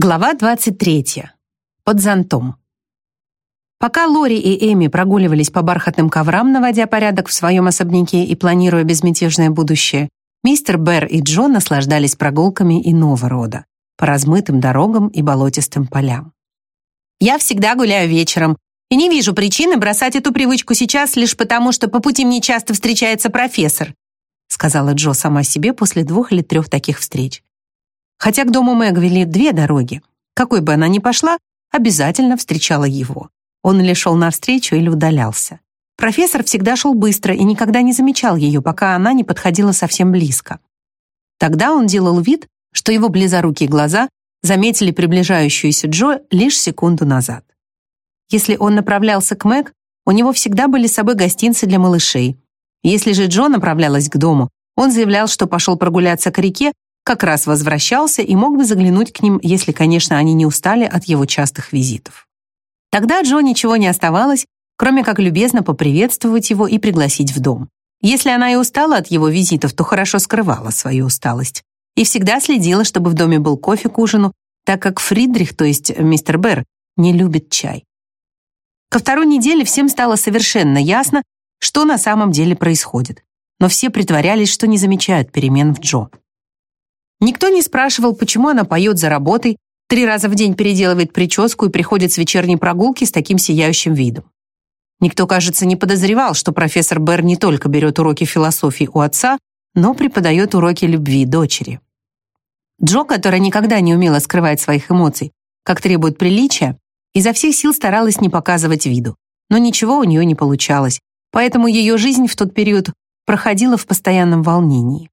Глава 23. Под зонтом. Пока Лори и Эми прогуливались по бархатным коврам, наводя порядок в своем особняке и планируя безмятежное будущее, мистер Бэр и Джо наслаждались прогулками иного рода, по размытым дорогам и болотистым полям. «Я всегда гуляю вечером, и не вижу причины бросать эту привычку сейчас лишь потому, что по пути мне часто встречается профессор», сказала Джо сама себе после двух или трех таких встреч. Хотя к дому Мэг вели две дороги. Какой бы она ни пошла, обязательно встречала его. Он или шел навстречу, или удалялся. Профессор всегда шел быстро и никогда не замечал ее, пока она не подходила совсем близко. Тогда он делал вид, что его близорукие глаза заметили приближающуюся Джо лишь секунду назад. Если он направлялся к Мэг, у него всегда были с собой гостинцы для малышей. Если же Джо направлялась к дому, он заявлял, что пошел прогуляться к реке как раз возвращался и мог бы заглянуть к ним, если, конечно, они не устали от его частых визитов. Тогда Джо ничего не оставалось, кроме как любезно поприветствовать его и пригласить в дом. Если она и устала от его визитов, то хорошо скрывала свою усталость и всегда следила, чтобы в доме был кофе к ужину, так как Фридрих, то есть мистер Берр, не любит чай. Ко второй неделе всем стало совершенно ясно, что на самом деле происходит, но все притворялись, что не замечают перемен в Джо. Никто не спрашивал, почему она поет за работой, три раза в день переделывает прическу и приходит с вечерней прогулки с таким сияющим видом. Никто, кажется, не подозревал, что профессор Берр не только берет уроки философии у отца, но преподает уроки любви дочери. Джо, которая никогда не умела скрывать своих эмоций, как требует приличия, изо всех сил старалась не показывать виду, но ничего у нее не получалось, поэтому ее жизнь в тот период проходила в постоянном волнении.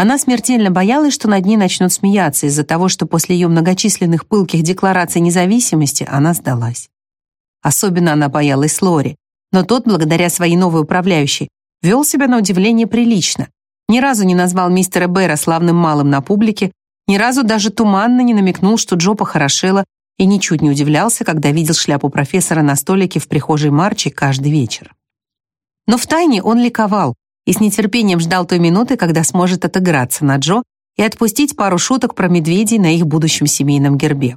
Она смертельно боялась, что над ней начнут смеяться из-за того, что после ее многочисленных пылких деклараций независимости она сдалась. Особенно она боялась Лори, но тот, благодаря своей новой управляющей, вел себя на удивление прилично. Ни разу не назвал мистера Бэра славным малым на публике, ни разу даже туманно не намекнул, что Джо похорошела, и ничуть не удивлялся, когда видел шляпу профессора на столике в прихожей Марчи каждый вечер. Но втайне он ликовал, и с нетерпением ждал той минуты, когда сможет отыграться на Джо и отпустить пару шуток про медведей на их будущем семейном гербе.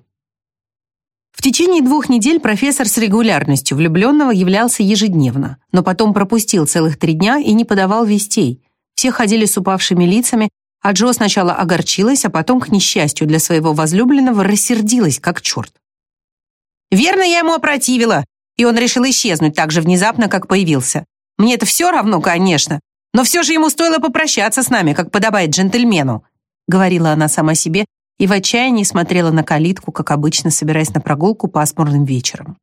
В течение двух недель профессор с регулярностью влюбленного являлся ежедневно, но потом пропустил целых три дня и не подавал вестей. Все ходили с упавшими лицами, а Джо сначала огорчилась, а потом, к несчастью для своего возлюбленного, рассердилась, как черт. «Верно, я ему опротивила, и он решил исчезнуть так же внезапно, как появился. Мне это все равно, конечно, но все же ему стоило попрощаться с нами, как подобает джентльмену», говорила она сама себе и в отчаянии смотрела на калитку, как обычно, собираясь на прогулку пасмурным вечером.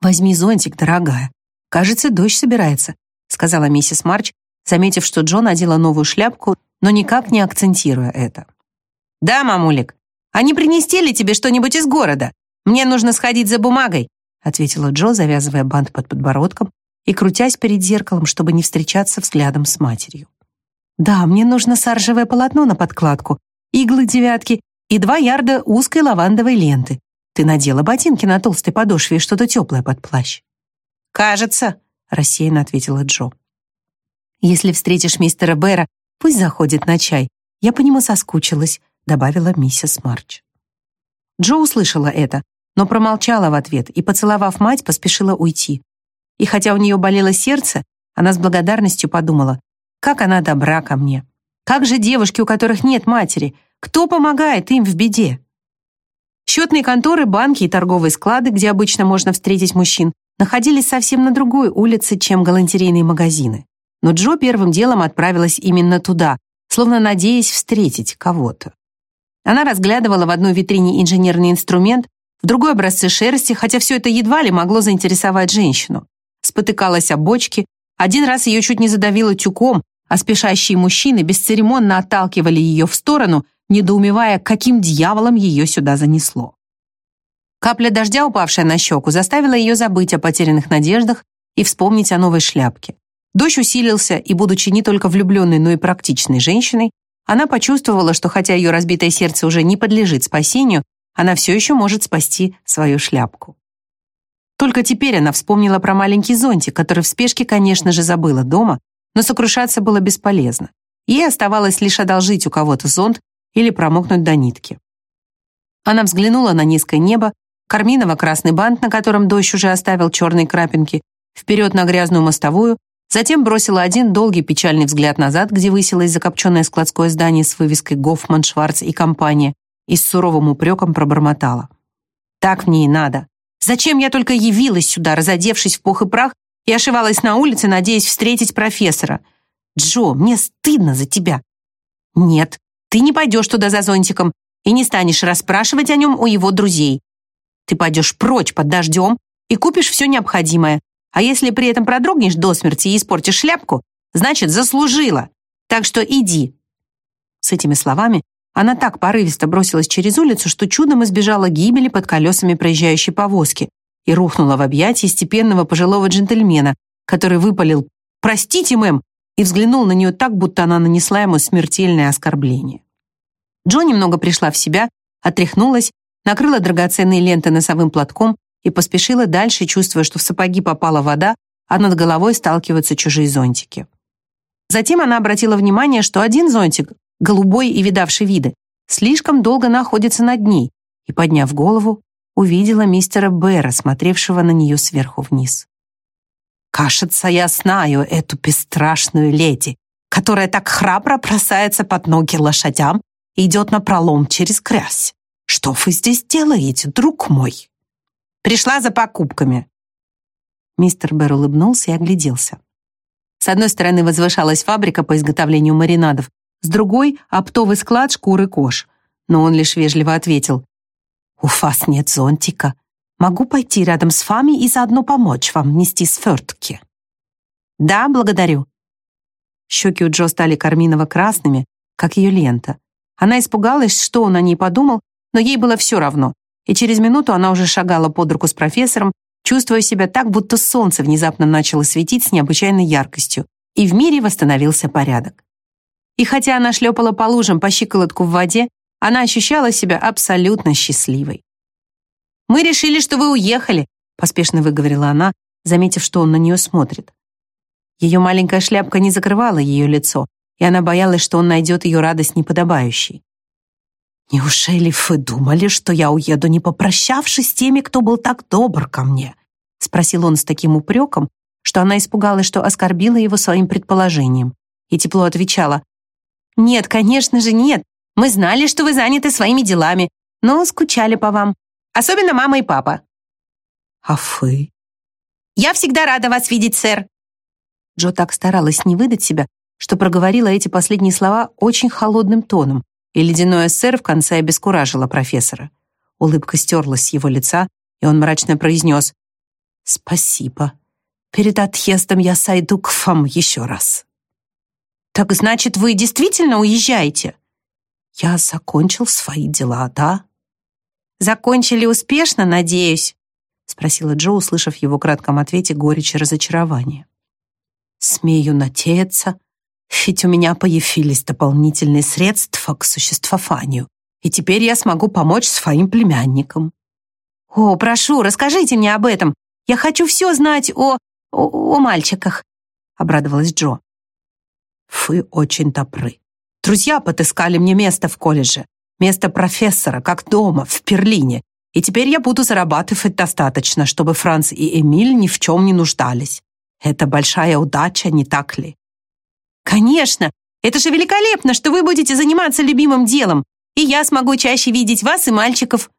«Возьми зонтик, дорогая. Кажется, дождь собирается», сказала миссис Марч, заметив, что Джон надела новую шляпку, но никак не акцентируя это. «Да, мамулик, а не принести ли тебе что-нибудь из города? Мне нужно сходить за бумагой», ответила Джо, завязывая бант под подбородком и крутясь перед зеркалом, чтобы не встречаться взглядом с матерью. «Да, мне нужно саржевое полотно на подкладку, иглы девятки и два ярда узкой лавандовой ленты. Ты надела ботинки на толстой подошве и что-то теплое под плащ». «Кажется», — рассеянно ответила Джо. «Если встретишь мистера Бэра, пусть заходит на чай. Я по нему соскучилась», — добавила миссис Марч. Джо услышала это, но промолчала в ответ и, поцеловав мать, поспешила уйти. И хотя у нее болело сердце, она с благодарностью подумала, как она добра ко мне. Как же девушки, у которых нет матери, кто помогает им в беде? Счетные конторы, банки и торговые склады, где обычно можно встретить мужчин, находились совсем на другой улице, чем галантерейные магазины. Но Джо первым делом отправилась именно туда, словно надеясь встретить кого-то. Она разглядывала в одной витрине инженерный инструмент, в другой образцы шерсти, хотя все это едва ли могло заинтересовать женщину спотыкалась о бочки, один раз ее чуть не задавило тюком, а спешащие мужчины бесцеремонно отталкивали ее в сторону, недоумевая, каким дьяволом ее сюда занесло. Капля дождя, упавшая на щеку, заставила ее забыть о потерянных надеждах и вспомнить о новой шляпке. Дождь усилился, и, будучи не только влюбленной, но и практичной женщиной, она почувствовала, что хотя ее разбитое сердце уже не подлежит спасению, она все еще может спасти свою шляпку. Только теперь она вспомнила про маленький зонтик, который в спешке, конечно же, забыла дома, но сокрушаться было бесполезно. Ей оставалось лишь одолжить у кого-то зонт или промокнуть до нитки. Она взглянула на низкое небо, карминово-красный бант, на котором дождь уже оставил черные крапинки, вперед на грязную мостовую, затем бросила один долгий печальный взгляд назад, где высилось закопченное складское здание с вывеской «Гофман, Шварц и компания», и с суровым упреком пробормотала. «Так мне и надо. Зачем я только явилась сюда, разодевшись в пух и прах, и ошивалась на улице, надеясь встретить профессора? Джо, мне стыдно за тебя». «Нет, ты не пойдешь туда за зонтиком и не станешь расспрашивать о нем у его друзей. Ты пойдешь прочь под дождем и купишь все необходимое, а если при этом продрогнешь до смерти и испортишь шляпку, значит, заслужила. Так что иди». С этими словами она так порывисто бросилась через улицу, что чудом избежала гибели под колесами проезжающей повозки и рухнула в объятия степенного пожилого джентльмена, который выпалил «Простите, мэм!» и взглянул на нее так, будто она нанесла ему смертельное оскорбление. Джо немного пришла в себя, отряхнулась, накрыла драгоценные ленты носовым платком и поспешила дальше, чувствуя, что в сапоги попала вода, а над головой сталкиваются чужие зонтики. Затем она обратила внимание, что один зонтик голубой и видавший виды, слишком долго находится над ней, и, подняв голову, увидела мистера Бэра, смотревшего на нее сверху вниз. «Кажется, я знаю эту бесстрашную леди, которая так храбро бросается под ноги лошадям и идет на пролом через грязь. Что вы здесь делаете, друг мой?» «Пришла за покупками». Мистер Бэр улыбнулся и огляделся. С одной стороны возвышалась фабрика по изготовлению маринадов, с другой — оптовый склад шкуры кож. Но он лишь вежливо ответил, «У вас нет зонтика. Могу пойти рядом с вами и заодно помочь вам нести свертки». «Да, благодарю». Щеки у Джо стали карминово-красными, как ее лента. Она испугалась, что он о ней подумал, но ей было все равно, и через минуту она уже шагала под руку с профессором, чувствуя себя так, будто солнце внезапно начало светить с необычайной яркостью, и в мире восстановился порядок. И хотя она шлепала по лужам по щиколотку в воде, она ощущала себя абсолютно счастливой. «Мы решили, что вы уехали», — поспешно выговорила она, заметив, что он на нее смотрит. Ее маленькая шляпка не закрывала ее лицо, и она боялась, что он найдет ее радость неподобающей. «Неужели вы думали, что я уеду, не попрощавшись с теми, кто был так добр ко мне?» — спросил он с таким упреком, что она испугалась, что оскорбила его своим предположением, и тепло отвечала, «Нет, конечно же, нет. Мы знали, что вы заняты своими делами, но скучали по вам. Особенно мама и папа». «А вы?» «Я всегда рада вас видеть, сэр». Джо так старалась не выдать себя, что проговорила эти последние слова очень холодным тоном, и ледяное «сэр» в конце обескуражило профессора. Улыбка стерлась с его лица, и он мрачно произнес «Спасибо. Перед отъездом я сойду к вам еще раз». «Так значит, вы действительно уезжаете?» «Я закончил свои дела, да?» «Закончили успешно, надеюсь?» спросила Джо, услышав его кратком ответе горечь и разочарование. «Смею надеяться, ведь у меня появились дополнительные средства к существованию, и теперь я смогу помочь своим племянникам». «О, прошу, расскажите мне об этом. Я хочу все знать о... о, о мальчиках», — обрадовалась Джо. Вы очень добры. Друзья подыскали мне место в колледже, место профессора, как дома, в Берлине, и теперь я буду зарабатывать достаточно, чтобы Франц и Эмиль ни в чем не нуждались. Это большая удача, не так ли? Конечно! Это же великолепно, что вы будете заниматься любимым делом, и я смогу чаще видеть вас и мальчиков.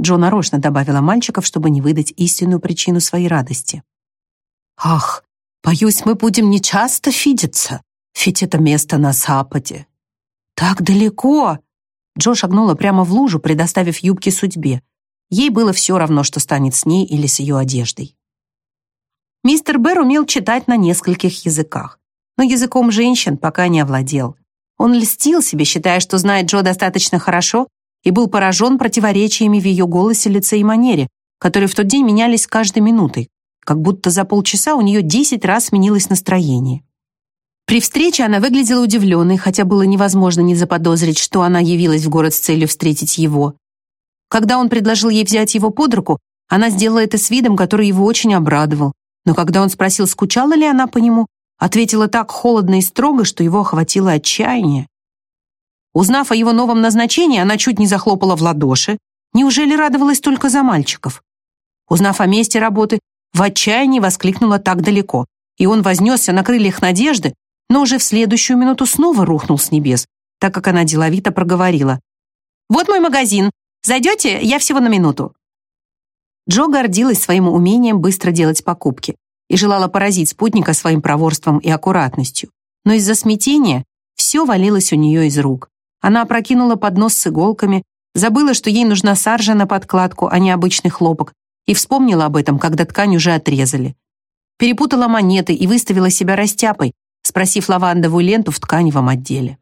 Джо нарочно добавила мальчиков, чтобы не выдать истинную причину своей радости. Ах, боюсь, мы будем нечасто видеться. Ведь это место на западе. Так далеко. Джо шагнула прямо в лужу, предоставив юбке судьбе. Ей было все равно, что станет с ней или с ее одеждой. Мистер Бэр умел читать на нескольких языках, но языком женщин пока не овладел. Он льстил себе, считая, что знает Джо достаточно хорошо, и был поражен противоречиями в ее голосе, лице и манере, которые в тот день менялись каждой минутой, как будто за полчаса у нее десять раз сменилось настроение. При встрече она выглядела удивленной, хотя было невозможно не заподозрить, что она явилась в город с целью встретить его. Когда он предложил ей взять его под руку, она сделала это с видом, который его очень обрадовал. Но когда он спросил, скучала ли она по нему, ответила так холодно и строго, что его охватило отчаяние. Узнав о его новом назначении, она чуть не захлопала в ладоши, Неужели радовалась только за мальчиков? Узнав о месте работы, в отчаянии воскликнула так далеко, и он вознесся на крыльях надежды, но уже в следующую минуту снова рухнул с небес, так как она деловито проговорила. «Вот мой магазин. Зайдете? Я всего на минуту». Джо гордилась своим умением быстро делать покупки и желала поразить спутника своим проворством и аккуратностью. Но из-за смятения все валилось у нее из рук. Она опрокинула поднос с иголками, забыла, что ей нужна саржа на подкладку, а не обычный хлопок, и вспомнила об этом, когда ткань уже отрезали. Перепутала монеты и выставила себя растяпой, спросив лавандовую ленту в тканевом отделе.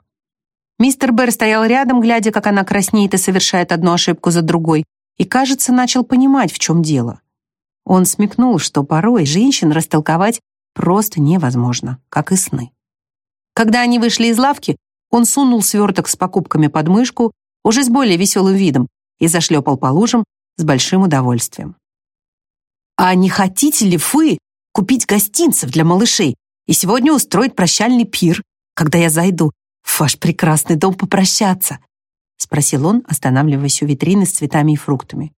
Мистер Берр стоял рядом, глядя, как она краснеет и совершает одну ошибку за другой, и, кажется, начал понимать, в чем дело. Он смекнул, что порой женщин растолковать просто невозможно, как и сны. Когда они вышли из лавки, он сунул сверток с покупками под мышку, уже с более веселым видом, и зашлепал по лужам с большим удовольствием. «А не хотите ли вы купить гостинцев для малышей и сегодня устроить прощальный пир, когда я зайду в ваш прекрасный дом попрощаться?» — спросил он, останавливаясь у витрины с цветами и фруктами.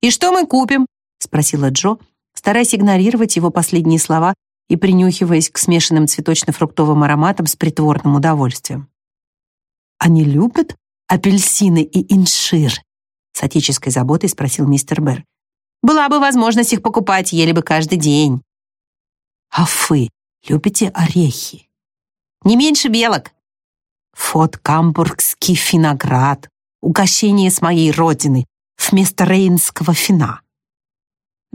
«И что мы купим?» — спросила Джо, стараясь игнорировать его последние слова и принюхиваясь к смешанным цветочно-фруктовым ароматам с притворным удовольствием. «Они любят апельсины и иншир?» с отеческой заботой спросил мистер Берр. «Была бы возможность их покупать, ели бы каждый день». «А вы любите орехи?» «Не меньше белок». «Фот Камбургский виноград, угощение с моей родины, вместо рейнского фина».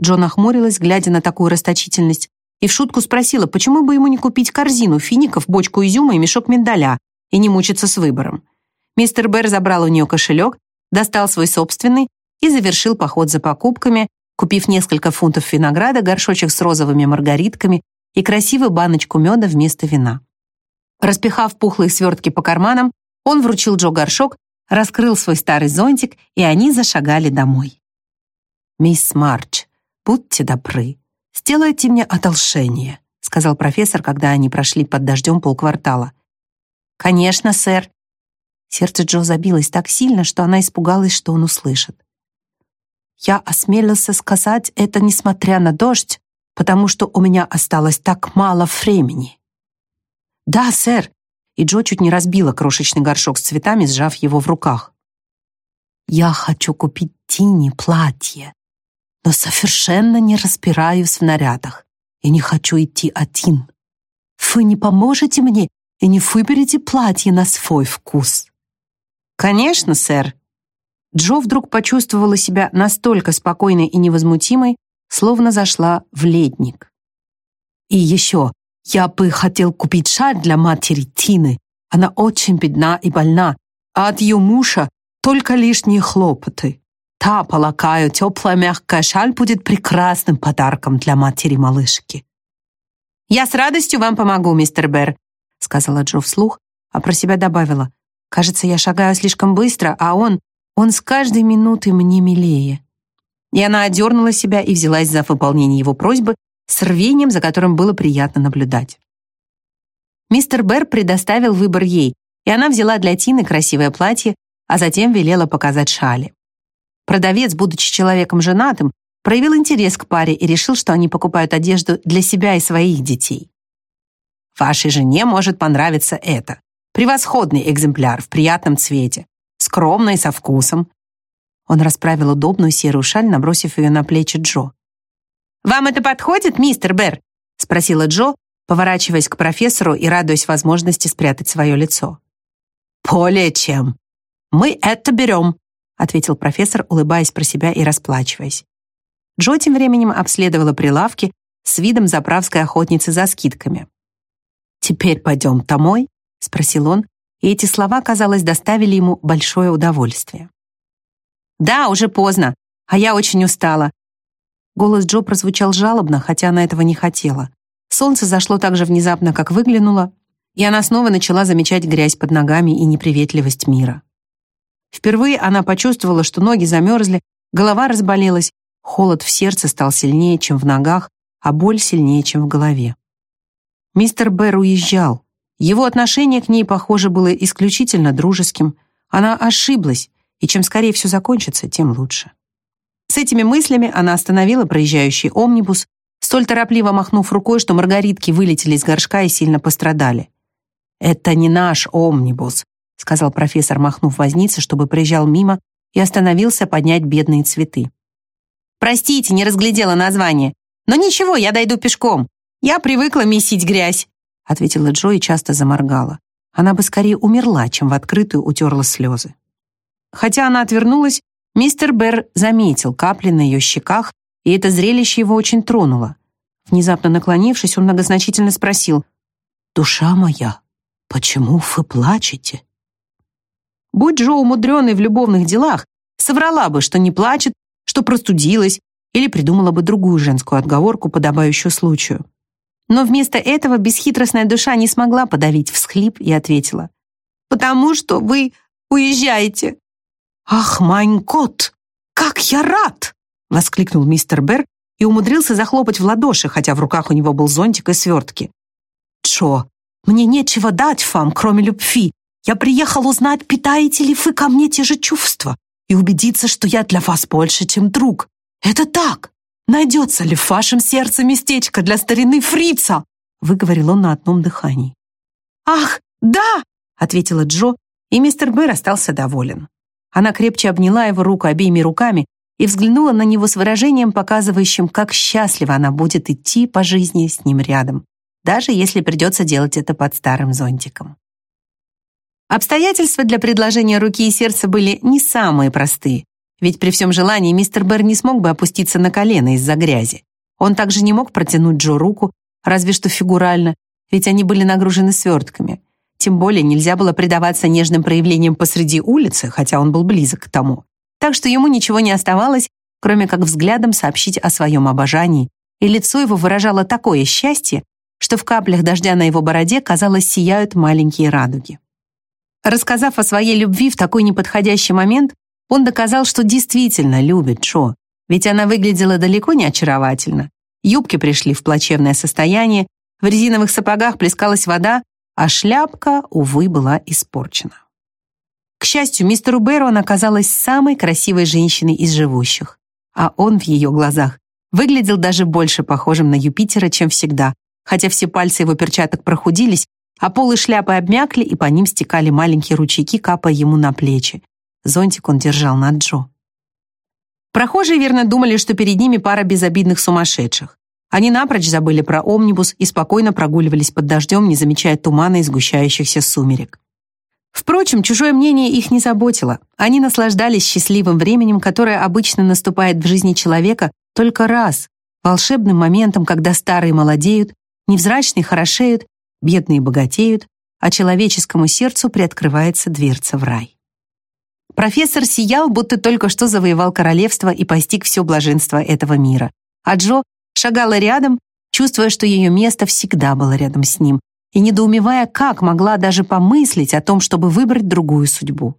Джон охмурилась, глядя на такую расточительность, и в шутку спросила, почему бы ему не купить корзину фиников, бочку изюма и мешок миндаля и не мучиться с выбором. Мистер Берр забрал у нее кошелек, достал свой собственный и завершил поход за покупками, купив несколько фунтов винограда, горшочек с розовыми маргаритками и красивую баночку меда вместо вина. Распихав пухлые свертки по карманам, он вручил Джо горшок, раскрыл свой старый зонтик, и они зашагали домой. «Мисс Марч, будьте добры, «Сделайте мне одолжение», — сказал профессор, когда они прошли под дождем полквартала. «Конечно, сэр». Сердце Джо забилось так сильно, что она испугалась, что он услышит. «Я осмелился сказать это, несмотря на дождь, потому что у меня осталось так мало времени». «Да, сэр», и Джо чуть не разбила крошечный горшок с цветами, сжав его в руках. «Я хочу купить Тине платье», но совершенно не разбираюсь в нарядах и не хочу идти один. Вы не поможете мне и не выберете платье на свой вкус?» «Конечно, сэр». Джо вдруг почувствовала себя настолько спокойной и невозмутимой, словно зашла в ледник. «И еще, я бы хотел купить шаль для матери Тины. Она очень бедна и больна, а от ее мужа только лишние хлопоты. Та, полагаю, теплая мягкая шаль будет прекрасным подарком для матери малышки. «Я с радостью вам помогу, мистер Берр», сказала Джо вслух, а про себя добавила. «Кажется, я шагаю слишком быстро, а он, он с каждой минутой мне милее». И она одернула себя и взялась за выполнение его просьбы с рвением, за которым было приятно наблюдать. Мистер Берр предоставил выбор ей, и она взяла для Тины красивое платье, а затем велела показать шали. Продавец, будучи человеком женатым, проявил интерес к паре и решил, что они покупают одежду для себя и своих детей. Вашей жене может понравиться это. Превосходный экземпляр в приятном цвете, скромный, со вкусом. Он расправил удобную серую шаль, набросив ее на плечи Джо. «Вам это подходит, мистер Берр?» — спросила Джо, поворачиваясь к профессору и радуясь возможности спрятать свое лицо. «Более чем. Мы это берем», ответил профессор, улыбаясь про себя и расплачиваясь. Джо тем временем обследовала прилавки с видом заправской охотницы за скидками. «Теперь пойдем домой?» — спросил он, и эти слова, казалось, доставили ему большое удовольствие. «Да, уже поздно, а я очень устала». Голос Джо прозвучал жалобно, хотя она этого не хотела. Солнце зашло так же внезапно, как выглянуло, и она снова начала замечать грязь под ногами и неприветливость мира. Впервые она почувствовала, что ноги замерзли, голова разболелась, холод в сердце стал сильнее, чем в ногах, а боль сильнее, чем в голове. Мистер Берр уезжал. Его отношение к ней, похоже, было исключительно дружеским. Она ошиблась, и чем скорее все закончится, тем лучше. С этими мыслями она остановила проезжающий омнибус, столь торопливо махнув рукой, что маргаритки вылетели из горшка и сильно пострадали. «Это не наш омнибус», — сказал профессор, махнув вознице, чтобы проезжал мимо и остановился поднять бедные цветы. «Простите, не разглядела название. Но ничего, я дойду пешком. Я привыкла месить грязь», — ответила Джо и часто заморгала. Она бы скорее умерла, чем в открытую утерла слезы. Хотя она отвернулась, мистер Берр заметил капли на ее щеках, и это зрелище его очень тронуло. Внезапно наклонившись, он многозначительно спросил, «Душа моя, почему вы плачете?» Будь Джо умудренной в любовных делах, соврала бы, что не плачет, что простудилась, или придумала бы другую женскую отговорку, подобающую случаю. Но вместо этого бесхитростная душа не смогла подавить всхлип и ответила, «Потому что вы уезжаете». «Ах, майн кот, как я рад!» — воскликнул мистер Берр и умудрился захлопать в ладоши, хотя в руках у него был зонтик и свертки. «Джо, мне нечего дать вам, кроме любви. Я приехал узнать, питаете ли вы ко мне те же чувства и убедиться, что я для вас больше, чем друг. Это так. Найдется ли в вашем сердце местечко для старины фрица?» выговорил он на одном дыхании. «Ах, да!» — ответила Джо, и мистер Бэр остался доволен. Она крепче обняла его руку обеими руками и взглянула на него с выражением, показывающим, как счастлива она будет идти по жизни с ним рядом, даже если придется делать это под старым зонтиком. Обстоятельства для предложения руки и сердца были не самые простые, ведь при всем желании мистер Бэр не смог бы опуститься на колено из-за грязи. Он также не мог протянуть Джо руку, разве что фигурально, ведь они были нагружены свертками. Тем более нельзя было предаваться нежным проявлениям посреди улицы, хотя он был близок к тому. Так что ему ничего не оставалось, кроме как взглядом сообщить о своем обожании, и лицо его выражало такое счастье, что в каплях дождя на его бороде, казалось, сияют маленькие радуги. Рассказав о своей любви в такой неподходящий момент, он доказал, что действительно любит Джо, ведь она выглядела далеко не очаровательно. Юбки пришли в плачевное состояние, в резиновых сапогах плескалась вода, а шляпка, увы, была испорчена. К счастью, мистеру Бэру она казалась самой красивой женщиной из живущих, а он в ее глазах выглядел даже больше похожим на Юпитера, чем всегда, хотя все пальцы его перчаток прохудились, а полы шляпы обмякли, и по ним стекали маленькие ручейки, капая ему на плечи. Зонтик он держал над Джо. Прохожие верно думали, что перед ними пара безобидных сумасшедших. Они напрочь забыли про омнибус и спокойно прогуливались под дождем, не замечая тумана и сгущающихся сумерек. Впрочем, чужое мнение их не заботило. Они наслаждались счастливым временем, которое обычно наступает в жизни человека только раз, волшебным моментом, когда старые молодеют, невзрачные хорошеют, бедные богатеют, а человеческому сердцу приоткрывается дверца в рай. Профессор сиял, будто только что завоевал королевство и постиг все блаженство этого мира. А Джо шагала рядом, чувствуя, что ее место всегда было рядом с ним, и недоумевая, как могла даже помыслить о том, чтобы выбрать другую судьбу.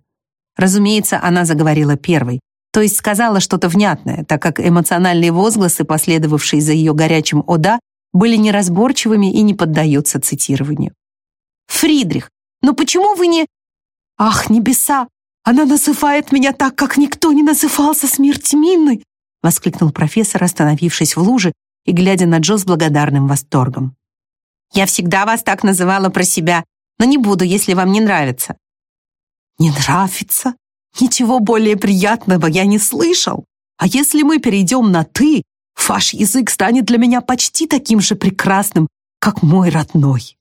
Разумеется, она заговорила первой, то есть сказала что-то внятное, так как эмоциональные возгласы, последовавшие за ее горячим «Ода», были неразборчивыми и не поддаются цитированию. «Фридрих, но почему вы не...» «Ах, небеса! Она называет меня так, как никто не назывался смерть Минны!» воскликнул профессор, остановившись в луже и глядя на Джо с благодарным восторгом. «Я всегда вас так называла про себя, но не буду, если вам не нравится». «Не нравится? Ничего более приятного я не слышал. А если мы перейдем на «ты», ваш язык станет для меня почти таким же прекрасным, как мой родной».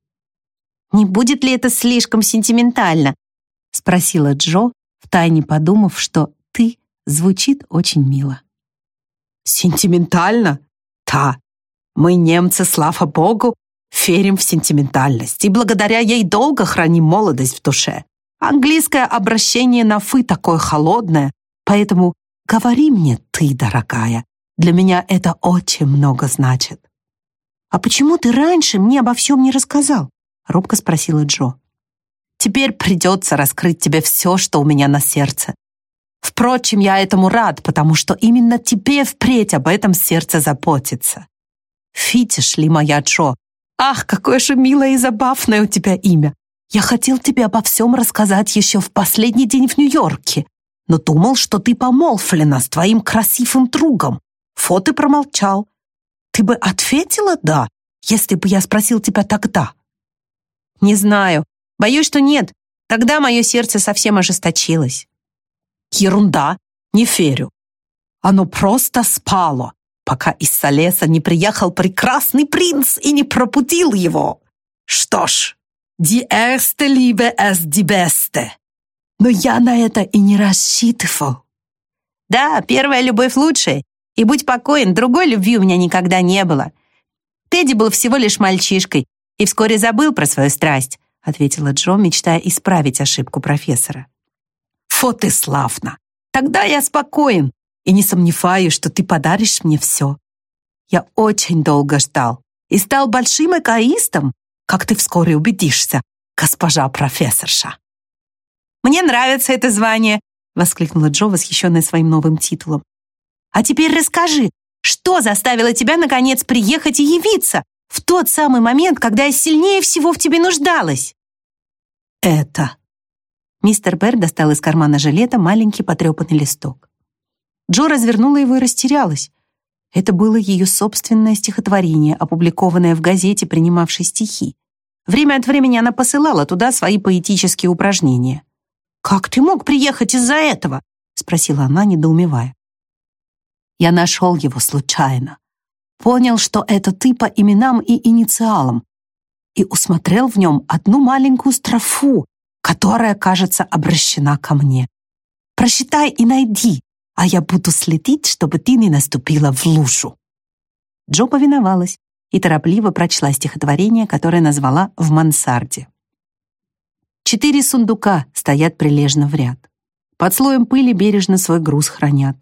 «Не будет ли это слишком сентиментально?» спросила Джо, втайне подумав, что «ты» звучит очень мило. Сентиментально? Да. Мы, немцы, слава богу, верим в сентиментальность и благодаря ей долго храним молодость в душе. Английское обращение на «вы» такое холодное, поэтому говори мне «ты», дорогая. Для меня это очень много значит. «А почему ты раньше мне обо всем не рассказал?» — робко спросила Джо. «Теперь придется раскрыть тебе все, что у меня на сердце. Впрочем, я этому рад, потому что именно тебе впредь об этом сердце заботится. Видишь ли, моя Джо, ах, какое же милое и забавное у тебя имя. Я хотел тебе обо всем рассказать еще в последний день в Нью-Йорке. но думал, что ты помолвлена с твоим красивым другом. Вот и промолчал. Ты бы ответила «да», если бы я спросил тебя тогда. Не знаю. Боюсь, что нет. Тогда мое сердце совсем ожесточилось. Ерунда. Не верю. Оно просто спало, пока из Солеса не приехал прекрасный принц и не пропутил его. Что ж, die erste Liebe ist die beste. Но я на это и не рассчитывал. Да, первая любовь лучшая. И будь покоен, другой любви у меня никогда не было. Тедди был всего лишь мальчишкой и вскоре забыл про свою страсть, ответила Джо, мечтая исправить ошибку профессора. Вот и славно. Тогда я спокоен и не сомневаюсь, что ты подаришь мне все. Я очень долго ждал и стал большим эгоистом, как ты вскоре убедишься, госпожа профессорша. «Мне нравится это звание!» — воскликнула Джо, восхищенная своим новым титулом. «А теперь расскажи, что заставило тебя, наконец, приехать и явиться в тот самый момент, когда я сильнее всего в тебе нуждалась?» «Это...» Мистер Берр достал из кармана жилета маленький потрепанный листок. Джо развернула его и растерялась. Это было ее собственное стихотворение, опубликованное в газете, принимавшей стихи. Время от времени она посылала туда свои поэтические упражнения. «Как ты мог приехать из-за этого?» — спросила она, недоумевая. Я нашел его случайно. Понял, что это ты по именам и инициалам, и усмотрел в нем одну маленькую строфу, которая, кажется, обращена ко мне. Просчитай и найди, а я буду следить, чтобы ты не наступила в лужу». Джо повиновалась и торопливо прочла стихотворение, которое назвала «В мансарде». Четыре сундука стоят прилежно в ряд. Под слоем пыли бережно свой груз хранят.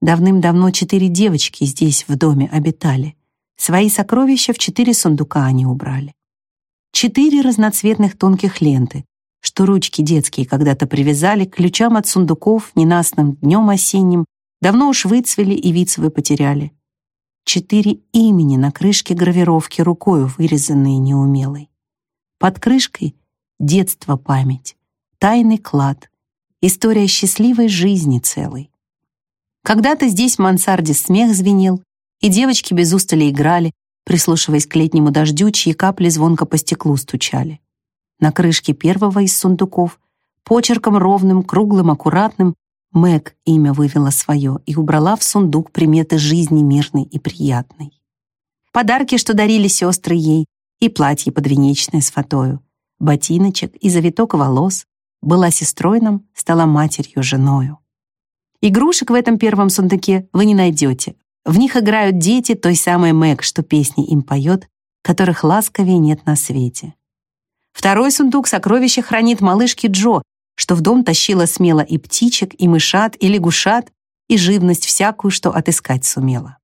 Давным-давно четыре девочки здесь, в доме, обитали. Свои сокровища в четыре сундука они убрали. Четыре разноцветных тонких ленты, что ручки детские когда-то привязали к ключам от сундуков ненастным днем осенним, давно уж выцвели и свой потеряли. Четыре имени на крышке гравировки рукою вырезанные неумелой. Под крышкой — детство память, тайный клад, история счастливой жизни целой. Когда-то здесь в мансарде смех звенел, и девочки без устали играли, прислушиваясь к летнему дождю, чьи капли звонко по стеклу стучали. На крышке первого из сундуков, почерком ровным, круглым, аккуратным, Мэг имя вывела свое и убрала в сундук приметы жизни мирной и приятной. Подарки, что дарили сестры ей, и платье подвенечное с фатою, ботиночек и завиток волос, была сестрой нам, стала матерью, женою. Игрушек в этом первом сундуке вы не найдете. В них играют дети той самой Мэг, что песни им поет, которых ласковее нет на свете. Второй сундук сокровища хранит малышки Джо, что в дом тащила смело и птичек, и мышат, и лягушат, и живность всякую, что отыскать сумела.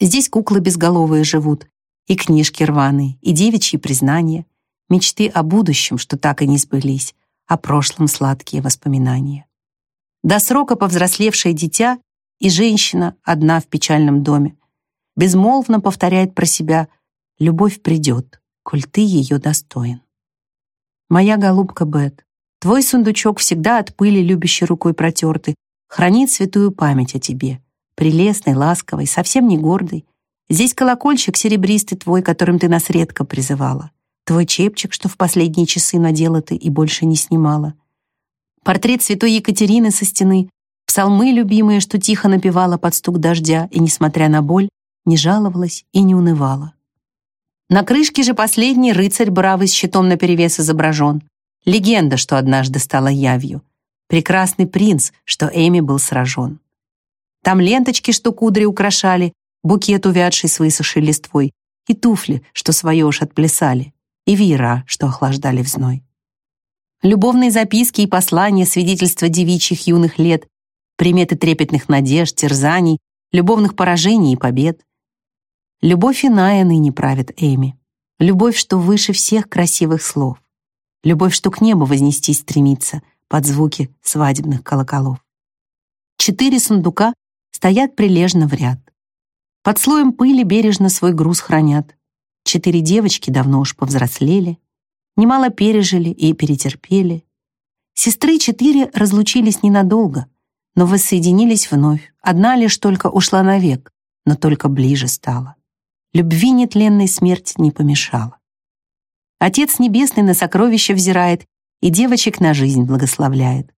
Здесь куклы безголовые живут, и книжки рваные, и девичьи признания, мечты о будущем, что так и не сбылись, о прошлом сладкие воспоминания. До срока повзрослевшее дитя и женщина одна в печальном доме. Безмолвно повторяет про себя «Любовь придет, коль ты ее достоин». Моя голубка Бет, твой сундучок всегда от пыли любящей рукой протертый, хранит святую память о тебе, прелестной, ласковой, совсем не гордой. Здесь колокольчик серебристый твой, которым ты нас редко призывала. Твой чепчик, что в последние часы надела ты и больше не снимала портрет святой Екатерины со стены, псалмы любимые, что тихо напевала под стук дождя и, несмотря на боль, не жаловалась и не унывала. На крышке же последний рыцарь бравый с щитом наперевес изображен. Легенда, что однажды стала явью. Прекрасный принц, что Эми был сражен. Там ленточки, что кудри украшали, букет, увядший с высохшей листвой, и туфли, что свое уж отплясали, и веера, что охлаждали в зной любовные записки и послания, свидетельства девичьих юных лет, приметы трепетных надежд, терзаний, любовных поражений и побед. Любовь иная ныне правит Эми. Любовь, что выше всех красивых слов. Любовь, что к небу вознестись стремится под звуки свадебных колоколов. Четыре сундука стоят прилежно в ряд. Под слоем пыли бережно свой груз хранят. Четыре девочки давно уж повзрослели, немало пережили и перетерпели. Сестры четыре разлучились ненадолго, но воссоединились вновь. Одна лишь только ушла навек, но только ближе стала. Любви нетленной смерть не помешала. Отец Небесный на сокровища взирает и девочек на жизнь благословляет.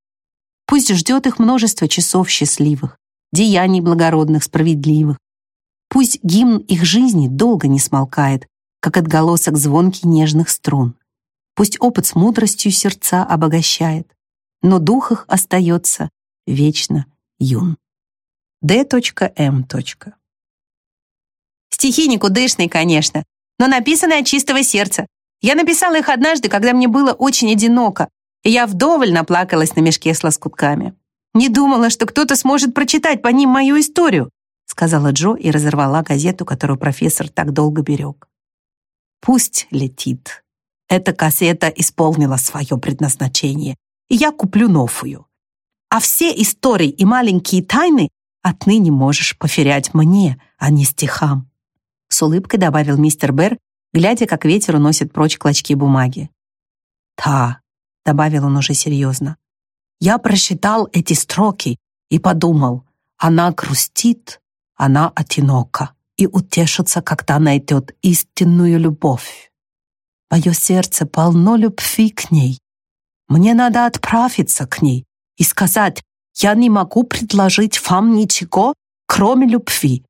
Пусть ждет их множество часов счастливых, деяний благородных, справедливых. Пусть гимн их жизни долго не смолкает, как отголосок звонки нежных струн. Пусть опыт с мудростью сердца обогащает, но дух их остается вечно юн. Д.М. Стихи никудышные, конечно, но написаны от чистого сердца. Я написала их однажды, когда мне было очень одиноко, и я вдоволь наплакалась на мешке с лоскутками. Не думала, что кто-то сможет прочитать по ним мою историю, сказала Джо и разорвала газету, которую профессор так долго берег. Пусть летит. Эта кассета исполнила свое предназначение, и я куплю новую. А все истории и маленькие тайны отныне можешь поверять мне, а не стихам. С улыбкой добавил мистер Берр, глядя, как ветер уносит прочь клочки бумаги. «Та», — добавил он уже серьезно, «я прочитал эти строки и подумал, она грустит, она одинока и утешится, когда найдет истинную любовь. Мое сердце полно любви к ней. Мне надо отправиться к ней и сказать, я не могу предложить вам ничего, кроме любви.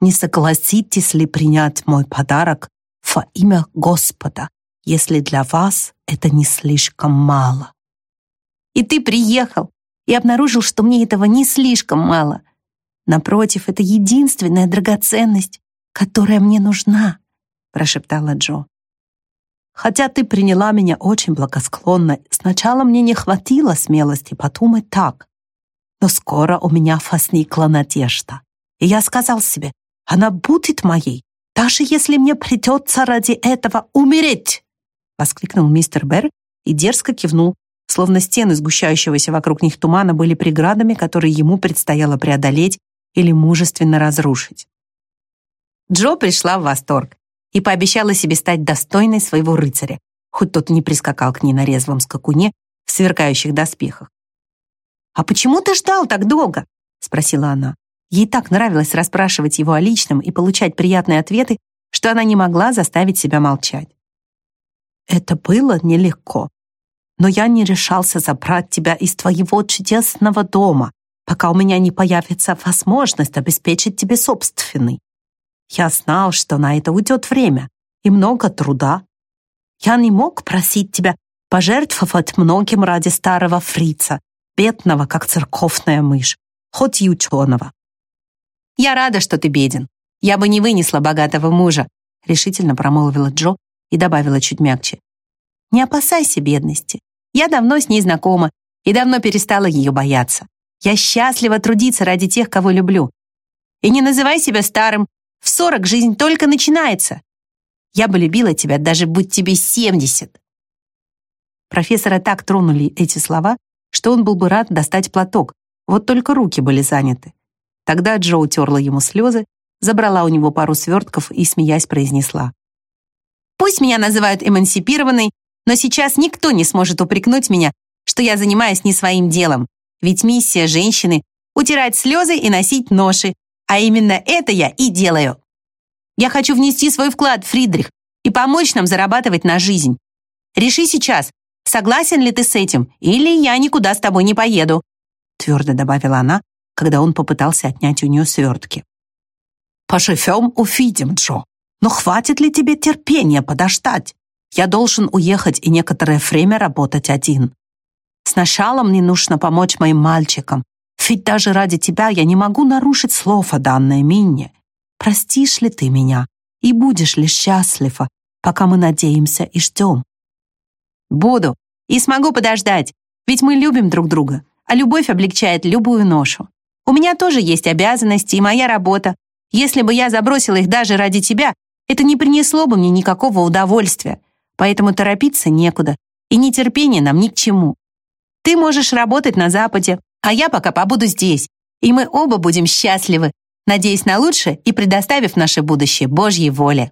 Не согласитесь ли принять мой подарок во имя Господа, если для вас это не слишком мало? И ты приехал и обнаружил, что мне этого не слишком мало. Напротив, это единственная драгоценность, которая мне нужна, прошептала Джо. Хотя ты приняла меня очень благосклонно, сначала мне не хватило смелости подумать так. Но скоро у меня возникла надежда. И я сказал себе, она будет моей, даже если мне придется ради этого умереть!» Воскликнул мистер Берр и дерзко кивнул, словно стены сгущающегося вокруг них тумана были преградами, которые ему предстояло преодолеть или мужественно разрушить. Джо пришла в восторг и пообещала себе стать достойной своего рыцаря, хоть тот не прискакал к ней на резвом скакуне в сверкающих доспехах. «А почему ты ждал так долго?» — спросила она. Ей так нравилось расспрашивать его о личном и получать приятные ответы, что она не могла заставить себя молчать. «Это было нелегко, но я не решался забрать тебя из твоего чудесного дома, пока у меня не появится возможность обеспечить тебе собственный. Я знал, что на это уйдет время и много труда. Я не мог просить тебя пожертвовать многим ради старого фрица, бедного, как церковная мышь, хоть и ученого. «Я рада, что ты беден. Я бы не вынесла богатого мужа», решительно промолвила Джо и добавила чуть мягче. «Не опасайся бедности. Я давно с ней знакома и давно перестала ее бояться. Я счастлива трудиться ради тех, кого люблю. И не называй себя старым. В сорок жизнь только начинается. Я бы любила тебя, даже будь тебе семьдесят». Профессора так тронули эти слова, что он был бы рад достать платок, вот только руки были заняты. Тогда Джо утерла ему слезы, забрала у него пару свертков и, смеясь, произнесла. «Пусть меня называют эмансипированной, но сейчас никто не сможет упрекнуть меня, что я занимаюсь не своим делом, ведь миссия женщины — утирать слезы и носить ноши, а именно это я и делаю. Я хочу внести свой вклад, Фридрих, и помочь нам зарабатывать на жизнь. Реши сейчас, согласен ли ты с этим, или я никуда с тобой не поеду», твердо добавила она, когда он попытался отнять у нее свертки. «Поживем, увидим, Джо. Но хватит ли тебе терпения подождать? Я должен уехать и некоторое время работать один. Сначала мне нужно помочь моим мальчикам, ведь даже ради тебя я не могу нарушить слово, данное Минне. Простишь ли ты меня и будешь ли счастлива, пока мы надеемся и ждем?» «Буду и смогу подождать, ведь мы любим друг друга, а любовь облегчает любую ношу. У меня тоже есть обязанности и моя работа. Если бы я забросила их даже ради тебя, это не принесло бы мне никакого удовольствия. Поэтому торопиться некуда, и нетерпение нам ни к чему. Ты можешь работать на Западе, а я пока побуду здесь, и мы оба будем счастливы, надеясь на лучшее и предоставив наше будущее Божьей воле.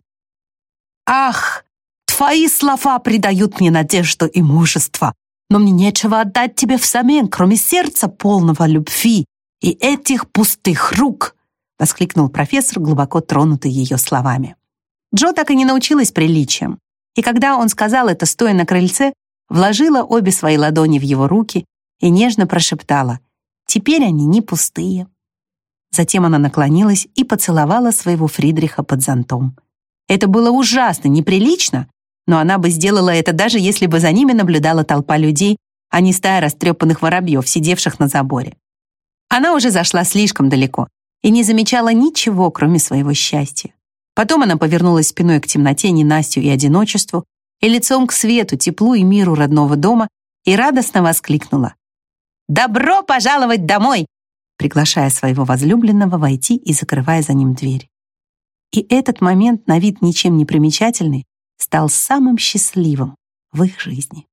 Ах, твои слова придают мне надежду и мужество, но мне нечего отдать тебе взамен, кроме сердца полного любви и этих пустых рук!» — воскликнул профессор, глубоко тронутый ее словами. Джо так и не научилась приличиям, и когда он сказал это, стоя на крыльце, вложила обе свои ладони в его руки и нежно прошептала «Теперь они не пустые». Затем она наклонилась и поцеловала своего Фридриха под зонтом. Это было ужасно неприлично, но она бы сделала это даже если бы за ними наблюдала толпа людей, а не стая растрепанных воробьев, сидевших на заборе. Она уже зашла слишком далеко и не замечала ничего, кроме своего счастья. Потом она повернулась спиной к темноте, ненастью и одиночеству, и лицом к свету, теплу и миру родного дома, и радостно воскликнула. «Добро пожаловать домой!» приглашая своего возлюбленного войти и закрывая за ним дверь. И этот момент, на вид ничем не примечательный, стал самым счастливым в их жизни.